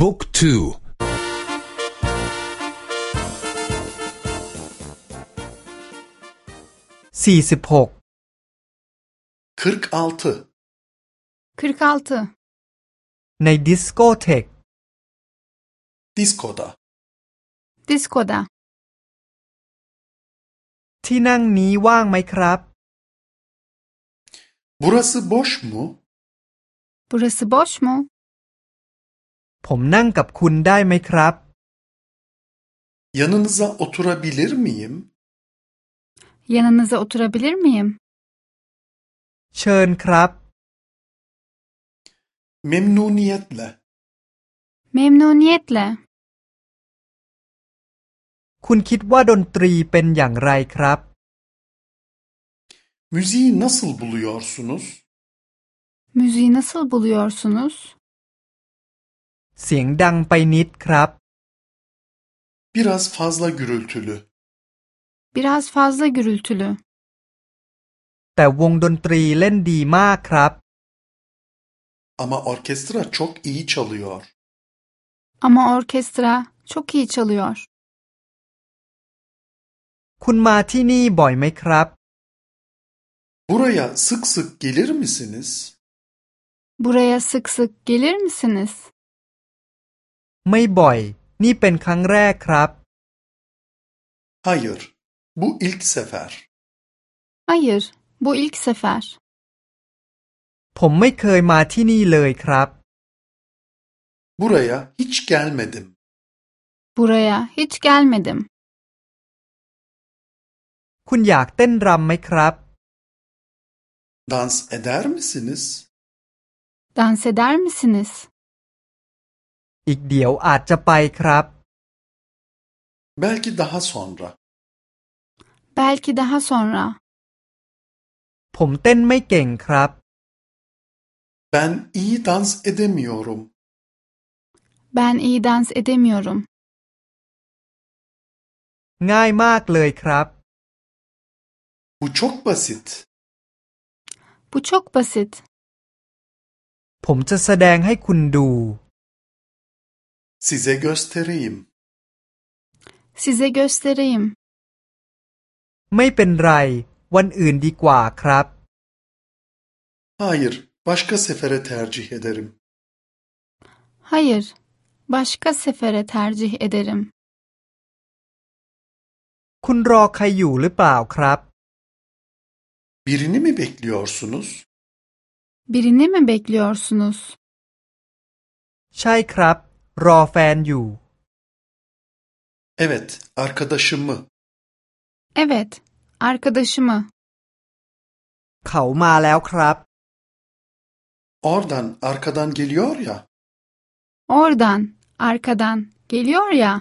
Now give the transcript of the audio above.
บุ๊กทูสี่สิบหก 46 46. ในดิสโกเทก diskoda. Diskoda. ที่นั่งนี้ว่างไหมครับ Burası boş mu? Burası boş mu? ผมนั่งกับคุณได้ไหมครับ Yanınıza oturabilir miyim? Yanınıza oturabilir miyim? เชิญครับ Memnuniyetle. Memnuniyetle. คุณคิดว่าดนตรีเป็นอย่างไรครับ Müziği nasıl buluyorsunuz? Müziği nasıl buluyorsunuz? เสียงดังไปนิดครับ Biraz fazla gürültülü. Biraz fazla gürültülü. แต่วงดนตรีเล่นดีมากครับ Ama orkestra çok iyi çalıyor. Ama orkestra çok iyi çalıyor. คุณมาที่นี่บ่อยไหมครับ Buraya sık sık gelir misiniz? Buraya sık sık gelir misiniz? ไม่บ่อย นี่เป็นครั้งแรกครับ Hayır. Bu ilk sefer. Hayır, bu ilk sefer. ผมไม่เคยมาที่นี่เลยครับ Buraya hiç gelmedim. Buraya hiç gelmedim. คุณอยากเต้นรำไหมครับ Dans eder misiniz? Dans eder misiniz? อีกเดี๋ยวอาจจะไปครับ Belki daha sonra. Belki daha sonra. ผมเต้นไม่เก่งครับ Ben iyi dans edemiyorum. Ben iyi dans edemiyorum. ง่ายมากเลยครับ Bu çok basit. Bu çok basit. ผมจะแสดงให้คุณดู Size göstereyim. Size göstereyim. ไม่เป็นไร วันอื่นดีกว่าครับ Hayır, başka sefere tercih ederim. Hayır, başka sefere tercih ederim. คุณรอใครอยู่หรือเปล่าครับ Birini mi bekliyorsunuz? Birini mi bekliyorsunuz? ใช่ครับ รอแฟนอยู่ Evet, arkadaşımı. Evet, arkadaşımı. เขามาแล้วครับ Oradan, arkadan geliyor ya. Oradan, arkadan geliyor ya.